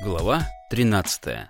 Глава 13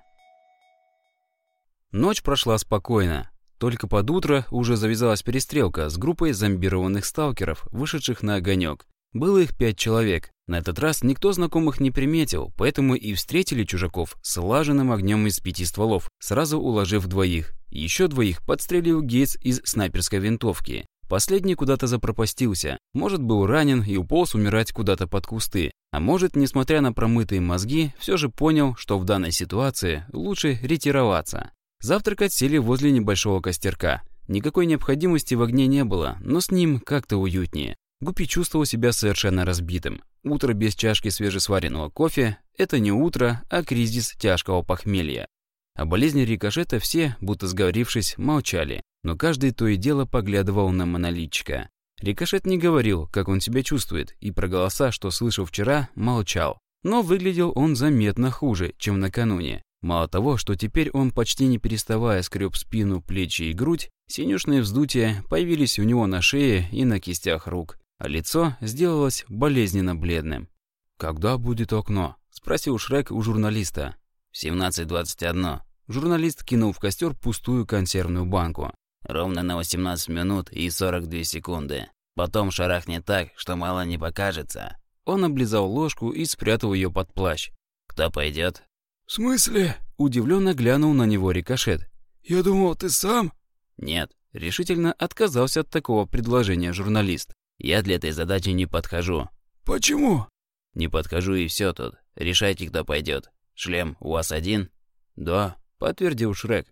Ночь прошла спокойно. Только под утро уже завязалась перестрелка с группой зомбированных сталкеров, вышедших на огонек. Было их пять человек. На этот раз никто знакомых не приметил, поэтому и встретили чужаков слаженным огнем из пяти стволов, сразу уложив двоих. Еще двоих подстрелил Гейтс из снайперской винтовки. Последний куда-то запропастился. Может, был ранен и уполз умирать куда-то под кусты. А может, несмотря на промытые мозги, все же понял, что в данной ситуации лучше ретироваться. Завтракать сели возле небольшого костерка. Никакой необходимости в огне не было, но с ним как-то уютнее. Гуппи чувствовал себя совершенно разбитым. Утро без чашки свежесваренного кофе – это не утро, а кризис тяжкого похмелья. О болезни рикошета все, будто сговорившись, молчали но каждый то и дело поглядывал на монолитчика. Рикошет не говорил, как он себя чувствует, и про голоса, что слышал вчера, молчал. Но выглядел он заметно хуже, чем накануне. Мало того, что теперь он почти не переставая скреб спину, плечи и грудь, синюшные вздутия появились у него на шее и на кистях рук, а лицо сделалось болезненно бледным. «Когда будет окно?» – спросил Шрек у журналиста. «В 17.21». Журналист кинул в костер пустую консервную банку. Ровно на 18 минут и 42 секунды. Потом шарахнет так, что мало не покажется. Он облизал ложку и спрятал ее под плащ. Кто пойдет? В смысле? Удивленно глянул на него рикошет. Я думал, ты сам? Нет. Решительно отказался от такого предложения журналист. Я для этой задачи не подхожу. Почему? Не подхожу и все тут. Решайте, кто пойдет. Шлем у вас один? Да, подтвердил Шрек.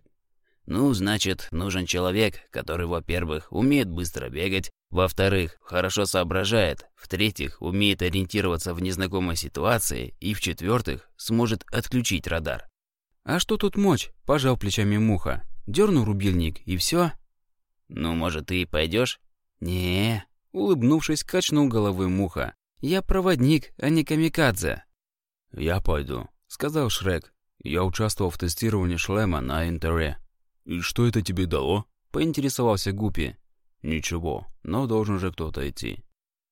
Ну, значит, нужен человек, который, во-первых, умеет быстро бегать, во-вторых, хорошо соображает, в-третьих, умеет ориентироваться в незнакомой ситуации и, в-четвертых, сможет отключить радар. «А что тут мочь?» – пожал плечами Муха. Дернул рубильник, и все. «Ну, может, ты и пойдешь? не улыбнувшись, качнул головой Муха. «Я проводник, а не камикадзе». «Я пойду», – сказал Шрек. «Я участвовал в тестировании шлема на Интере». «И что это тебе дало?» — поинтересовался Гупи. «Ничего, но должен же кто-то идти».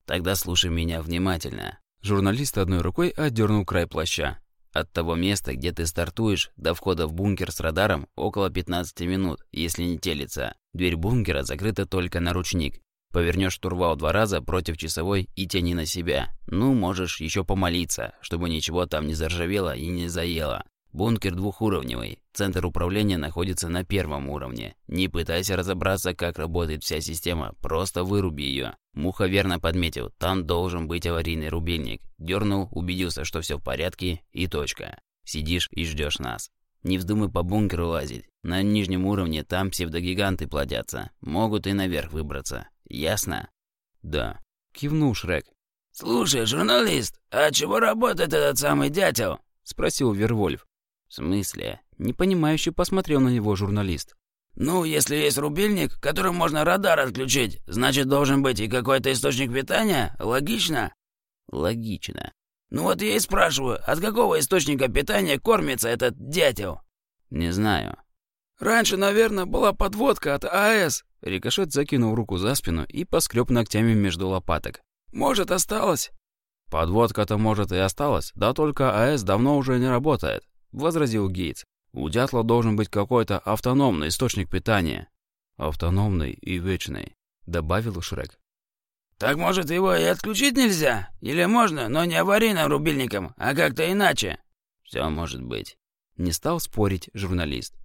«Тогда слушай меня внимательно». Журналист одной рукой отдернул край плаща. «От того места, где ты стартуешь, до входа в бункер с радаром около 15 минут, если не телится. Дверь бункера закрыта только на ручник. Повернешь штурвал два раза против часовой и тяни на себя. Ну, можешь еще помолиться, чтобы ничего там не заржавело и не заело. Бункер двухуровневый. Центр управления находится на первом уровне. Не пытайся разобраться, как работает вся система, просто выруби ее. Муха верно подметил, там должен быть аварийный рубильник. Дернул, убедился, что все в порядке, и точка. Сидишь и ждешь нас. Не вздумай по бункеру лазить. На нижнем уровне там псевдогиганты плодятся. Могут и наверх выбраться. Ясно? Да. Кивнул Шрек. «Слушай, журналист, а чего работает этот самый дятел?» Спросил Вервольф. «В смысле?» Непонимающе посмотрел на него журналист. «Ну, если есть рубильник, которым можно радар отключить, значит, должен быть и какой-то источник питания? Логично?» «Логично». «Ну вот я и спрашиваю, от какого источника питания кормится этот дятел?» «Не знаю». «Раньше, наверное, была подводка от АЭС». Рикошет закинул руку за спину и поскреб ногтями между лопаток. «Может, осталось?» «Подводка-то, может, и осталась, да только АЭС давно уже не работает возразил Гейтс. У дятла должен быть какой-то автономный источник питания. Автономный и вечный, добавил Шрек. Так может его и отключить нельзя? Или можно, но не аварийным рубильником, а как-то иначе? Все может быть. Не стал спорить журналист.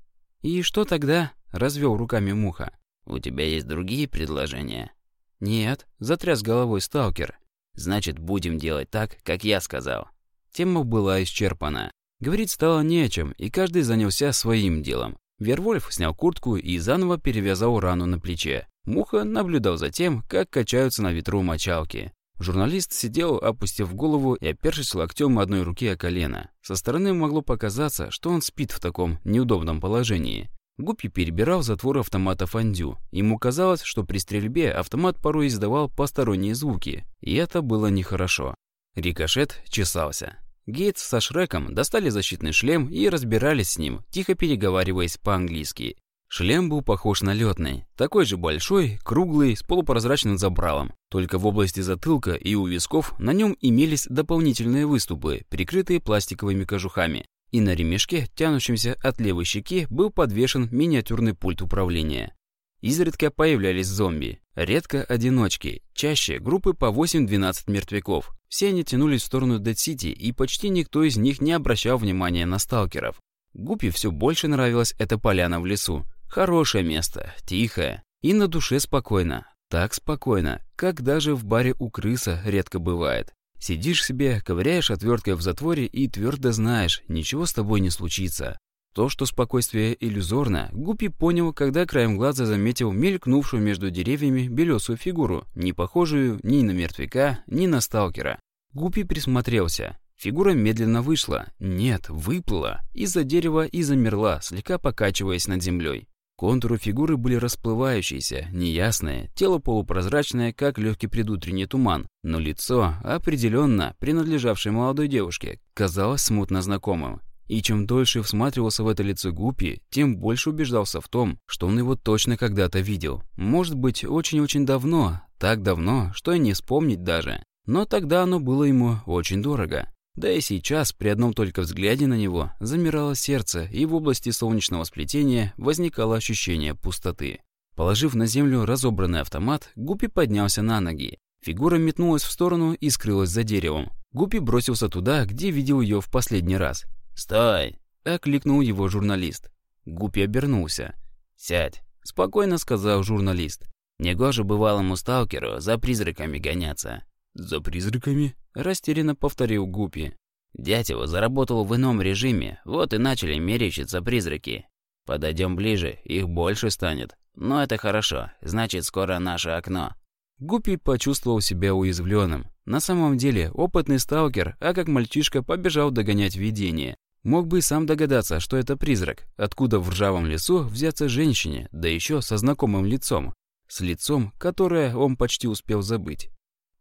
И что тогда? Развел руками Муха. У тебя есть другие предложения? Нет, затряс головой сталкер. Значит, будем делать так, как я сказал. Тема была исчерпана. Говорить стало не о чем, и каждый занялся своим делом. Вервольф снял куртку и заново перевязал рану на плече. Муха наблюдал за тем, как качаются на ветру мочалки. Журналист сидел, опустив голову и опершись локтем одной руки о колено. Со стороны могло показаться, что он спит в таком неудобном положении. Гуппи перебирал затвор автомата фондю. Ему казалось, что при стрельбе автомат порой издавал посторонние звуки, и это было нехорошо. Рикошет чесался. Гейтс со Шреком достали защитный шлем и разбирались с ним, тихо переговариваясь по-английски. Шлем был похож на летный, такой же большой, круглый, с полупрозрачным забралом. Только в области затылка и у висков на нем имелись дополнительные выступы, прикрытые пластиковыми кожухами. И на ремешке, тянущемся от левой щеки, был подвешен миниатюрный пульт управления. Изредка появлялись зомби, редко одиночки, чаще группы по 8-12 мертвяков. Все они тянулись в сторону Дэд-Сити, и почти никто из них не обращал внимания на сталкеров. Гуппи все больше нравилась эта поляна в лесу. Хорошее место, тихое и на душе спокойно. Так спокойно, как даже в баре у крыса редко бывает. Сидишь себе, ковыряешь отверткой в затворе и твердо знаешь, ничего с тобой не случится. То, что спокойствие иллюзорно, Гуппи понял, когда краем глаза заметил мелькнувшую между деревьями белесую фигуру, не похожую ни на мертвяка, ни на сталкера. Гуппи присмотрелся. Фигура медленно вышла, нет, выплыла, из-за дерева и замерла, слегка покачиваясь над землей. Контуры фигуры были расплывающиеся, неясные, тело полупрозрачное, как легкий предутренний туман, но лицо, определенно принадлежавшее молодой девушке, казалось смутно знакомым. И чем дольше всматривался в это лицо Гупи, тем больше убеждался в том, что он его точно когда-то видел. Может быть, очень-очень давно, так давно, что и не вспомнить даже. Но тогда оно было ему очень дорого. Да и сейчас, при одном только взгляде на него, замирало сердце, и в области солнечного сплетения возникало ощущение пустоты. Положив на землю разобранный автомат, Гуппи поднялся на ноги. Фигура метнулась в сторону и скрылась за деревом. Гуппи бросился туда, где видел ее в последний раз. «Стой!» – окликнул его журналист. Гуппи обернулся. «Сядь!» – спокойно сказал журналист. «Негоже бывалому сталкеру за призраками гоняться. «За призраками?» – растерянно повторил Гупи. «Дядь его заработал в ином режиме, вот и начали мерещиться призраки. Подойдем ближе, их больше станет. Но это хорошо, значит, скоро наше окно». Гуппи почувствовал себя уязвленным. На самом деле, опытный сталкер, а как мальчишка побежал догонять видение. Мог бы и сам догадаться, что это призрак. Откуда в ржавом лесу взяться женщине, да еще со знакомым лицом. С лицом, которое он почти успел забыть.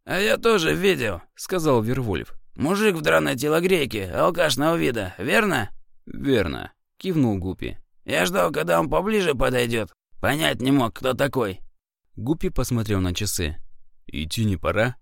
«А я тоже видел», — сказал Вервольф. «Мужик в драной телогрейке, алкашного вида, верно?» «Верно», — кивнул Гупи. «Я ждал, когда он поближе подойдет. Понять не мог, кто такой». Гупи посмотрел на часы. «Идти не пора?»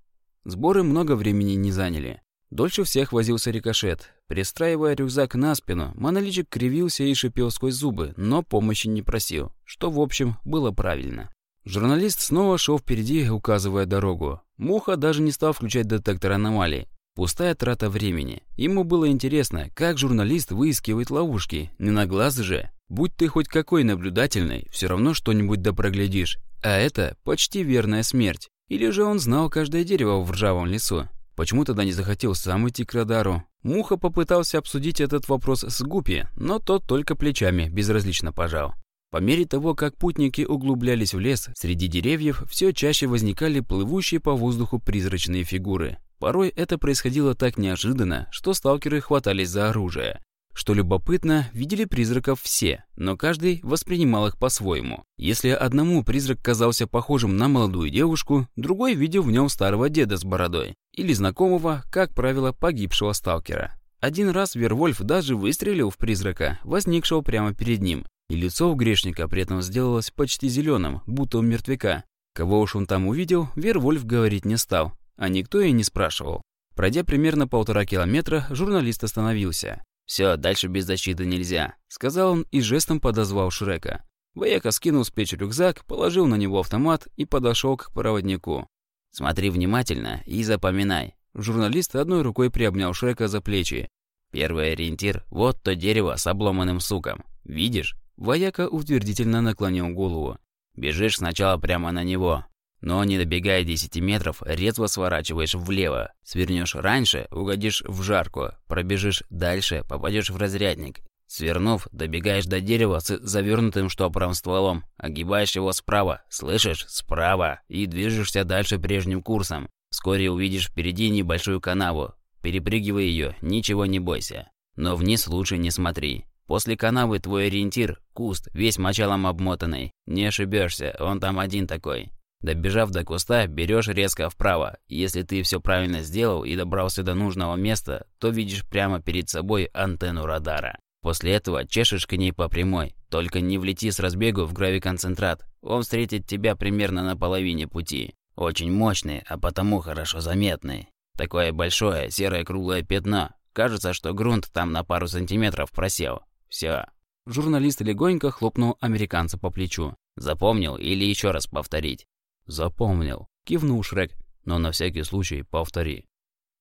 Сборы много времени не заняли. Дольше всех возился рикошет. Пристраивая рюкзак на спину, моноличик кривился и шипел сквозь зубы, но помощи не просил, что, в общем, было правильно. Журналист снова шел впереди, указывая дорогу. Муха даже не стал включать детектор аномалий. Пустая трата времени. Ему было интересно, как журналист выискивает ловушки. Не на глаз же. Будь ты хоть какой наблюдательный, все равно что-нибудь да проглядишь. А это почти верная смерть. Или же он знал каждое дерево в ржавом лесу. Почему тогда не захотел сам идти к радару? Муха попытался обсудить этот вопрос с Гупи, но тот только плечами безразлично пожал. По мере того, как путники углублялись в лес, среди деревьев все чаще возникали плывущие по воздуху призрачные фигуры. Порой это происходило так неожиданно, что сталкеры хватались за оружие. Что любопытно, видели призраков все, но каждый воспринимал их по-своему. Если одному призрак казался похожим на молодую девушку, другой видел в нем старого деда с бородой или знакомого, как правило, погибшего сталкера. Один раз Вервольф даже выстрелил в призрака, возникшего прямо перед ним, и лицо у грешника при этом сделалось почти зеленым, будто у мертвяка. Кого уж он там увидел, Вервольф говорить не стал, а никто и не спрашивал. Пройдя примерно полтора километра, журналист остановился. «Все, дальше без защиты нельзя», — сказал он и жестом подозвал Шрека. Вояка скинул с плеч рюкзак, положил на него автомат и подошел к проводнику. «Смотри внимательно и запоминай». Журналист одной рукой приобнял Шрека за плечи. «Первый ориентир — вот то дерево с обломанным суком. Видишь? Вояка утвердительно наклонил голову. «Бежишь сначала прямо на него, но не добегая 10 метров, резво сворачиваешь влево. Свернешь раньше, угодишь в жарку. Пробежишь дальше, попадешь в разрядник. Свернув, добегаешь до дерева с завернутым штопором стволом. Огибаешь его справа, слышишь? Справа. И движешься дальше прежним курсом. Вскоре увидишь впереди небольшую канаву. Перепрыгивай ее, ничего не бойся. Но вниз лучше не смотри. После канавы твой ориентир – куст, весь мочалом обмотанный. Не ошибешься, он там один такой. Добежав до куста, берешь резко вправо. Если ты все правильно сделал и добрался до нужного места, то видишь прямо перед собой антенну радара. После этого чешешь к ней по прямой. Только не влети с разбегу в гравиконцентрат. Он встретит тебя примерно на половине пути. Очень мощный, а потому хорошо заметный. Такое большое серое круглое пятно. Кажется, что грунт там на пару сантиметров просел. Все. Журналист легонько хлопнул американца по плечу. Запомнил или еще раз повторить? Запомнил. Кивнул Шрек. Но на всякий случай повтори.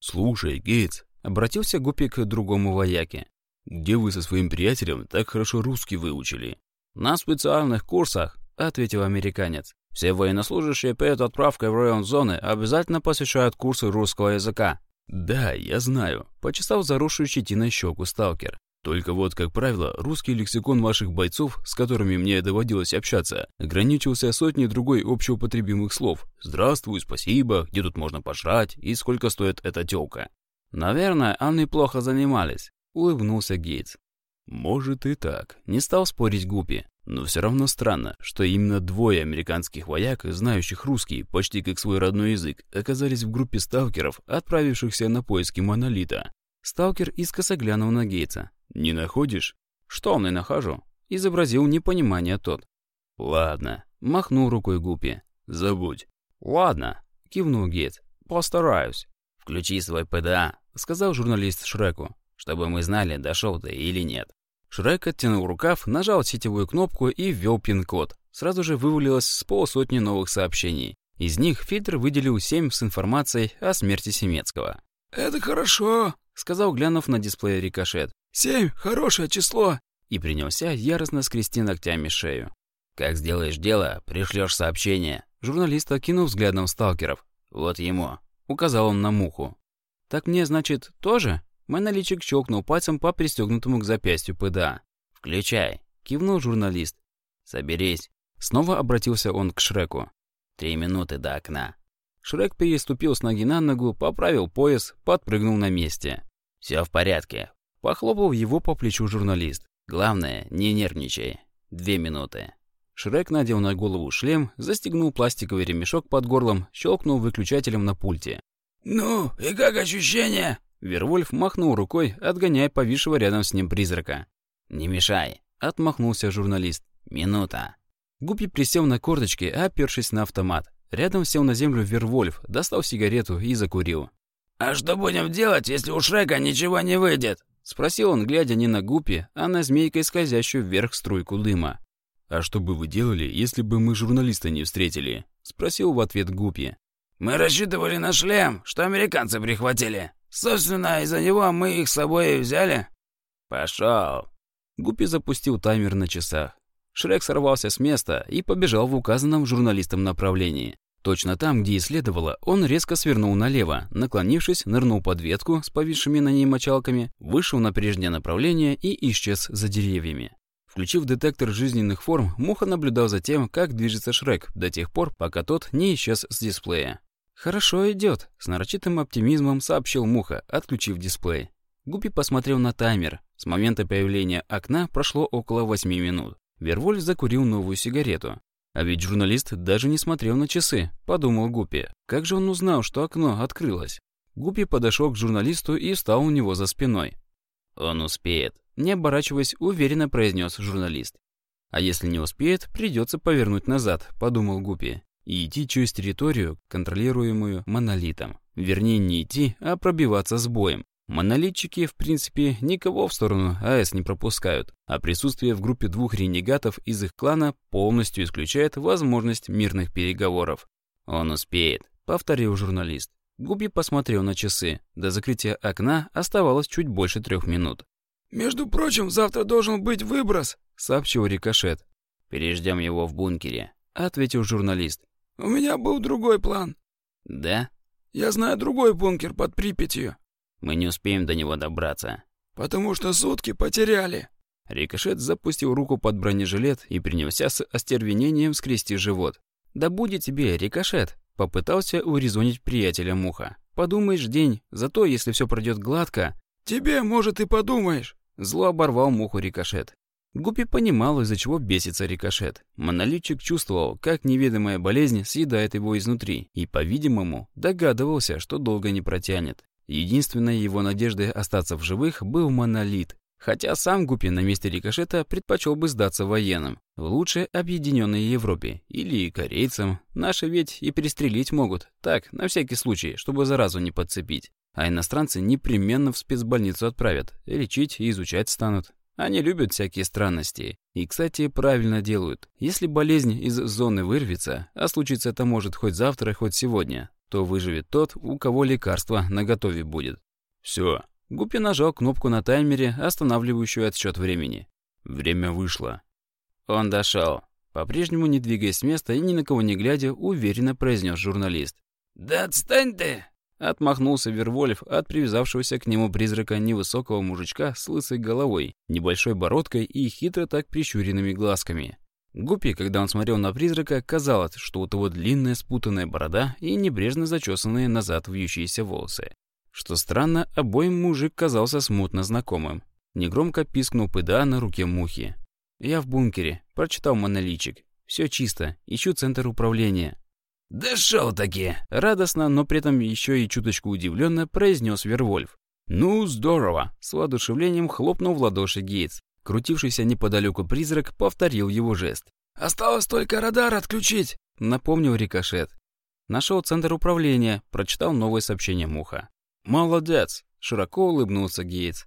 «Слушай, Гейтс», — обратился Гупи к другому вояке. «Где вы со своим приятелем так хорошо русский выучили?» «На специальных курсах», — ответил американец. «Все военнослужащие перед отправкой в район зоны обязательно посещают курсы русского языка». «Да, я знаю», — почесал заросшую щетиной щеку сталкер. Только вот, как правило, русский лексикон ваших бойцов, с которыми мне доводилось общаться, ограничивался сотней другой общеупотребимых слов. «Здравствуй», «Спасибо», «Где тут можно пожрать» и «Сколько стоит эта тёлка». «Наверное, они плохо занимались», — улыбнулся Гейтс. «Может и так», — не стал спорить Гупи. Но все равно странно, что именно двое американских вояк, знающих русский почти как свой родной язык, оказались в группе сталкеров, отправившихся на поиски монолита. Сталкер искоса глянул на Гейтса. «Не находишь?» «Что не нахожу?» Изобразил непонимание тот. «Ладно», — махнул рукой Гупи. «Забудь». «Ладно», — кивнул Гейтс. «Постараюсь». «Включи свой ПДА», — сказал журналист Шреку, «чтобы мы знали, дошел ты или нет». Шрек оттянул рукав, нажал сетевую кнопку и ввел пин-код. Сразу же вывалилось с полсотни новых сообщений. Из них фильтр выделил семь с информацией о смерти Семецкого. «Это хорошо», — сказал, глянув на дисплей рикошет. «Семь — хорошее число!» И принялся яростно скрести ногтями шею. «Как сделаешь дело, пришлешь сообщение». Журналист окинул взглядом сталкеров. «Вот ему». Указал он на муху. «Так мне, значит, тоже?» Мой наличик щелкнул пальцем по пристегнутому к запястью ПДА. «Включай», — кивнул журналист. «Соберись». Снова обратился он к Шреку. «Три минуты до окна». Шрек переступил с ноги на ногу, поправил пояс, подпрыгнул на месте. «Все в порядке. Похлопал его по плечу журналист. «Главное, не нервничай. Две минуты». Шрек надел на голову шлем, застегнул пластиковый ремешок под горлом, щелкнул выключателем на пульте. «Ну, и как ощущения?» Вервольф махнул рукой, отгоняя повисшего рядом с ним призрака. «Не мешай», — отмахнулся журналист. «Минута». Гуппи присел на корточки, опершись на автомат. Рядом сел на землю Вервольф, достал сигарету и закурил. «А что будем делать, если у Шрека ничего не выйдет?» Спросил он, глядя не на Гуппи, а на змейкой скользящую вверх струйку дыма. «А что бы вы делали, если бы мы журналиста не встретили?» Спросил в ответ Гуппи. «Мы рассчитывали на шлем, что американцы прихватили. Собственно, из-за него мы их с собой и взяли». «Пошел!» Гуппи запустил таймер на часах. Шрек сорвался с места и побежал в указанном журналистом направлении. Точно там, где и следовало, он резко свернул налево, наклонившись, нырнул под ветку с повисшими на ней мочалками, вышел на прежнее направление и исчез за деревьями. Включив детектор жизненных форм, Муха наблюдал за тем, как движется Шрек, до тех пор, пока тот не исчез с дисплея. «Хорошо идет», — с нарочитым оптимизмом сообщил Муха, отключив дисплей. Гуппи посмотрел на таймер. С момента появления окна прошло около 8 минут. Вервольф закурил новую сигарету. А ведь журналист даже не смотрел на часы, подумал Гуппи. Как же он узнал, что окно открылось? Гуппи подошел к журналисту и встал у него за спиной. «Он успеет», — не оборачиваясь, уверенно произнес журналист. «А если не успеет, придется повернуть назад», — подумал Гуппи, и идти через территорию, контролируемую монолитом. Вернее, не идти, а пробиваться с боем. Монолитчики, в принципе, никого в сторону АЭС не пропускают, а присутствие в группе двух ренегатов из их клана полностью исключает возможность мирных переговоров. «Он успеет», — повторил журналист. Губи посмотрел на часы. До закрытия окна оставалось чуть больше трех минут. «Между прочим, завтра должен быть выброс», — сообщил Рикошет. «Переждем его в бункере», — ответил журналист. «У меня был другой план». «Да?» «Я знаю другой бункер под Припятью». Мы не успеем до него добраться. Потому что сутки потеряли. Рикошет запустил руку под бронежилет и принялся с остервенением скрести живот. «Да будет тебе, Рикошет!» — попытался урезонить приятеля Муха. «Подумаешь день, зато если все пройдет гладко...» «Тебе, может, и подумаешь!» Зло оборвал Муху Рикошет. Гуппи понимал, из-за чего бесится Рикошет. Монолитчик чувствовал, как неведомая болезнь съедает его изнутри, и, по-видимому, догадывался, что долго не протянет. Единственной его надеждой остаться в живых был монолит. Хотя сам Гупи на месте рикошета предпочел бы сдаться военным. В лучшей объединенной Европе. Или корейцам. Наши ведь и перестрелить могут. Так, на всякий случай, чтобы заразу не подцепить. А иностранцы непременно в спецбольницу отправят. Лечить и изучать станут. Они любят всякие странности. И, кстати, правильно делают. Если болезнь из зоны вырвется, а случится это может хоть завтра, хоть сегодня, то выживет тот, у кого лекарство наготове будет. Все, Гуппи нажал кнопку на таймере, останавливающую отсчет времени. Время вышло. Он дошел. По-прежнему не двигаясь с места и ни на кого не глядя, уверенно произнес журналист. «Да отстань ты!» Отмахнулся Вервольф от привязавшегося к нему призрака невысокого мужичка с лысой головой, небольшой бородкой и хитро так прищуренными глазками. Гуппи, когда он смотрел на призрака, казалось, что у того длинная спутанная борода и небрежно зачесанные назад вьющиеся волосы. Что странно, обоим мужик казался смутно знакомым. Негромко пискнул ПДА на руке мухи. «Я в бункере», — прочитал моноличик. «Все чисто, ищу центр управления». «Дошел-таки!» — радостно, но при этом еще и чуточку удивленно произнес Вервольф. «Ну, здорово!» — с воодушевлением хлопнул в ладоши Гейтс. Крутившийся неподалеку призрак повторил его жест. «Осталось только радар отключить!» — напомнил Рикошет. Нашел центр управления, прочитал новое сообщение Муха. «Молодец!» — широко улыбнулся Гейтс.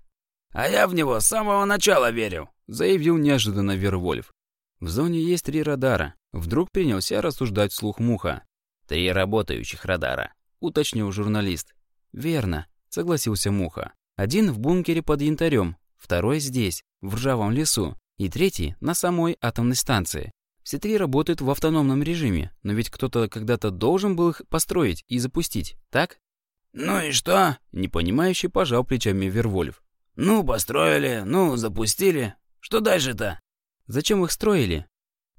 «А я в него с самого начала верил», — заявил неожиданно Вервольф. «В зоне есть три радара». Вдруг принялся рассуждать вслух Муха. «Три работающих радара», — уточнил журналист. «Верно», — согласился Муха. «Один в бункере под янтарем, второй здесь, в ржавом лесу, и третий на самой атомной станции. Все три работают в автономном режиме, но ведь кто-то когда-то должен был их построить и запустить, так?» «Ну и что?» — непонимающе пожал плечами Вервольф. «Ну, построили, ну, запустили. Что дальше-то?» «Зачем их строили?»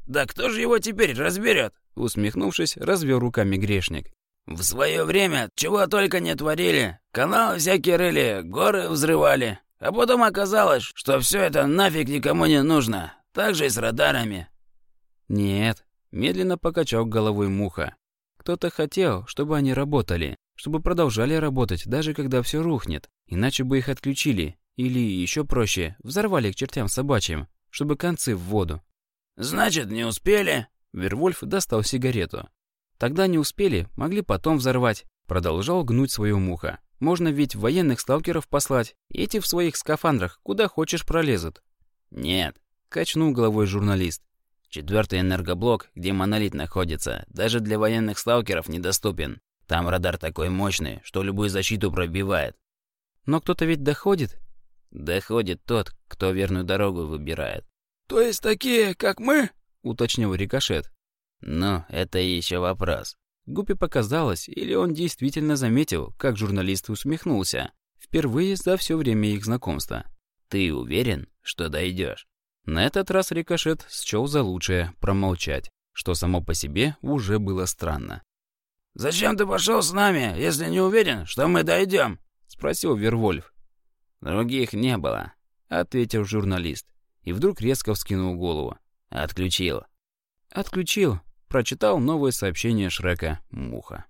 «Да кто же его теперь разберет?» Усмехнувшись, развел руками грешник. «В свое время чего только не творили. Каналы всякие рыли, горы взрывали. А потом оказалось, что все это нафиг никому не нужно. Так же и с радарами». «Нет», — медленно покачал головой Муха. «Кто-то хотел, чтобы они работали чтобы продолжали работать, даже когда все рухнет, иначе бы их отключили, или, еще проще, взорвали к чертям собачьим, чтобы концы в воду. «Значит, не успели?» Вервольф достал сигарету. «Тогда не успели, могли потом взорвать», продолжал гнуть свою муха. «Можно ведь военных сталкеров послать, эти в своих скафандрах куда хочешь пролезут». «Нет», качнул головой журналист. Четвертый энергоблок, где монолит находится, даже для военных сталкеров недоступен. Там радар такой мощный, что любую защиту пробивает. Но кто-то ведь доходит? Доходит тот, кто верную дорогу выбирает. То есть такие, как мы? Уточнил Рикошет. Ну, это еще вопрос. Гуппи показалось, или он действительно заметил, как журналист усмехнулся. Впервые за все время их знакомства. Ты уверен, что дойдешь? На этот раз Рикошет счел за лучшее промолчать, что само по себе уже было странно. «Зачем ты пошел с нами, если не уверен, что мы дойдем?» — спросил Вервольф. «Других не было», — ответил журналист. И вдруг резко вскинул голову. «Отключил». «Отключил», — прочитал новое сообщение Шрека Муха.